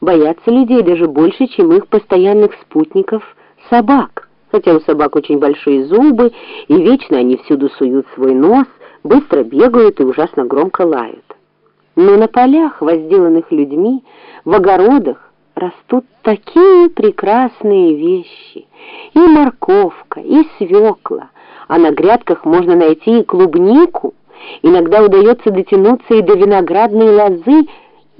боятся людей даже больше, чем их постоянных спутников — собак. Хотя у собак очень большие зубы, и вечно они всюду суют свой нос, быстро бегают и ужасно громко лают. Но на полях, возделанных людьми, в огородах растут такие прекрасные вещи. И морковка, и свекла, а на грядках можно найти и клубнику. Иногда удается дотянуться и до виноградной лозы,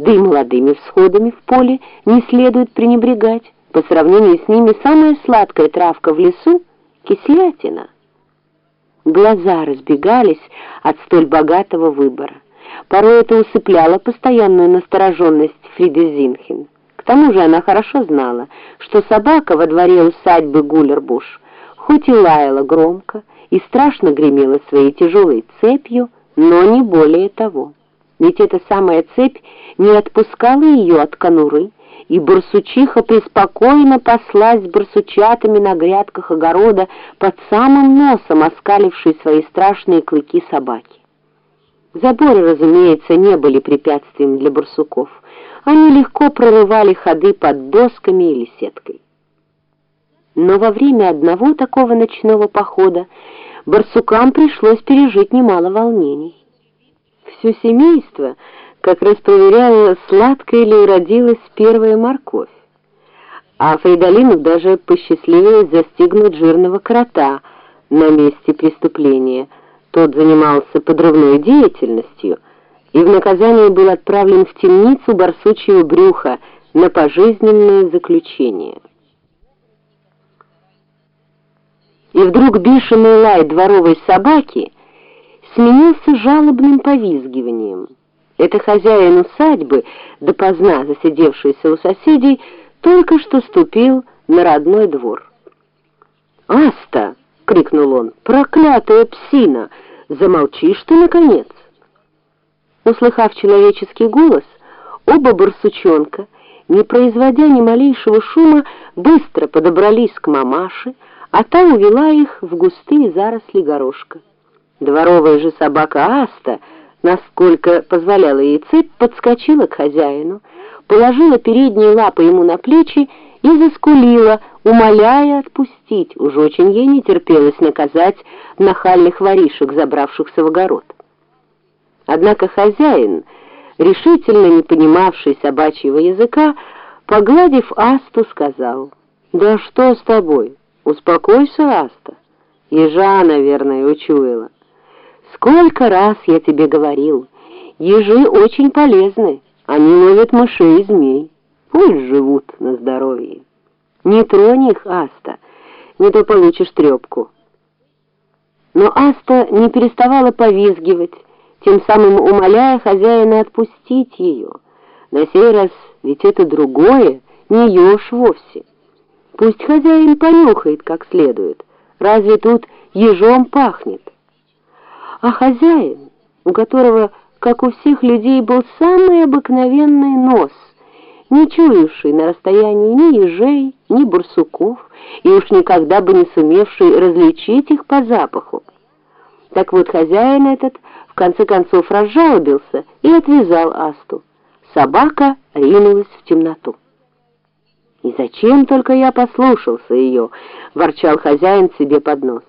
да и молодыми всходами в поле не следует пренебрегать. По сравнению с ними самая сладкая травка в лесу — кислятина. Глаза разбегались от столь богатого выбора. Порой это усыпляло постоянную настороженность Фриды Зинхен. К тому же она хорошо знала, что собака во дворе усадьбы Гуллербуш хоть и лаяла громко и страшно гремела своей тяжелой цепью, но не более того. Ведь эта самая цепь не отпускала ее от конуры, и барсучиха преспокойно паслась барсучатами на грядках огорода под самым носом оскалившей свои страшные клыки собаки. Заборы, разумеется, не были препятствием для барсуков. Они легко прорывали ходы под досками или сеткой. Но во время одного такого ночного похода барсукам пришлось пережить немало волнений. Все семейство как раз проверяло, сладкой ли родилась первая морковь. А Фридолину даже посчастливилось застигнуть жирного крота на месте преступления – тот занимался подрывной деятельностью и в наказание был отправлен в темницу барсучьего брюха на пожизненное заключение. И вдруг бешеный лай дворовой собаки сменился жалобным повизгиванием. Это хозяин усадьбы, допоздна засидевшийся у соседей, только что ступил на родной двор. «Аста!» крикнул он. «Проклятая псина! Замолчишь ты, наконец!» Услыхав человеческий голос, оба барсучонка, не производя ни малейшего шума, быстро подобрались к мамаше, а та увела их в густые заросли горошка. Дворовая же собака Аста, насколько позволяла ей цепь, подскочила к хозяину, положила передние лапы ему на плечи и заскулила, умоляя отпустить. Уж очень ей не терпелось наказать нахальных воришек, забравшихся в огород. Однако хозяин, решительно не понимавший собачьего языка, погладив Асту, сказал, «Да что с тобой? Успокойся, Аста. Ежа, наверное, учуяла. Сколько раз я тебе говорил, ежи очень полезны, они ловят мышей и змей». Пусть живут на здоровье. Не тронь их, Аста, не то получишь трепку. Но Аста не переставала повизгивать, тем самым умоляя хозяина отпустить ее. На сей раз ведь это другое, не ешь вовсе. Пусть хозяин понюхает как следует, разве тут ежом пахнет? А хозяин, у которого, как у всех людей, был самый обыкновенный нос — не чуявший на расстоянии ни ежей, ни барсуков, и уж никогда бы не сумевший различить их по запаху. Так вот, хозяин этот в конце концов разжалобился и отвязал Асту. Собака ринулась в темноту. «И зачем только я послушался ее?» — ворчал хозяин себе под нос.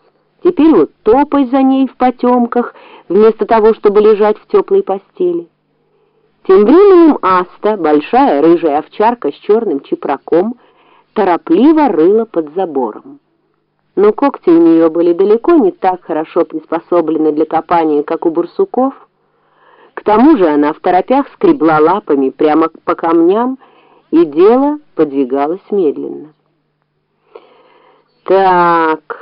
«Теперь вот топай за ней в потемках, вместо того, чтобы лежать в теплой постели». Тем временем Аста, большая рыжая овчарка с черным чепраком, торопливо рыла под забором. Но когти у нее были далеко не так хорошо приспособлены для копания, как у бурсуков. К тому же она в торопях скребла лапами прямо по камням, и дело подвигалось медленно. Так,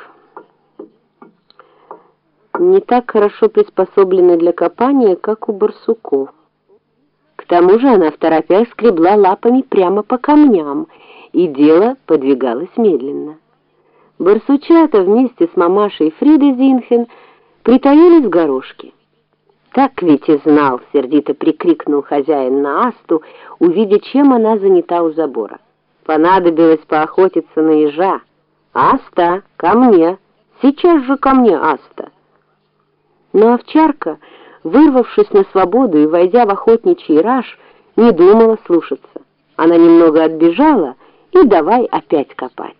не так хорошо приспособлены для копания, как у барсуков. К тому же она в торопях скребла лапами прямо по камням, и дело подвигалось медленно. Барсучата вместе с мамашей Фридой Зинхен притаились в горошке. «Так ведь и знал!» — сердито прикрикнул хозяин на Асту, увидя, чем она занята у забора. Понадобилось поохотиться на ежа. «Аста, ко мне! Сейчас же ко мне, Аста!» Но овчарка вырвавшись на свободу и войдя в охотничий раж, не думала слушаться. Она немного отбежала и давай опять копать.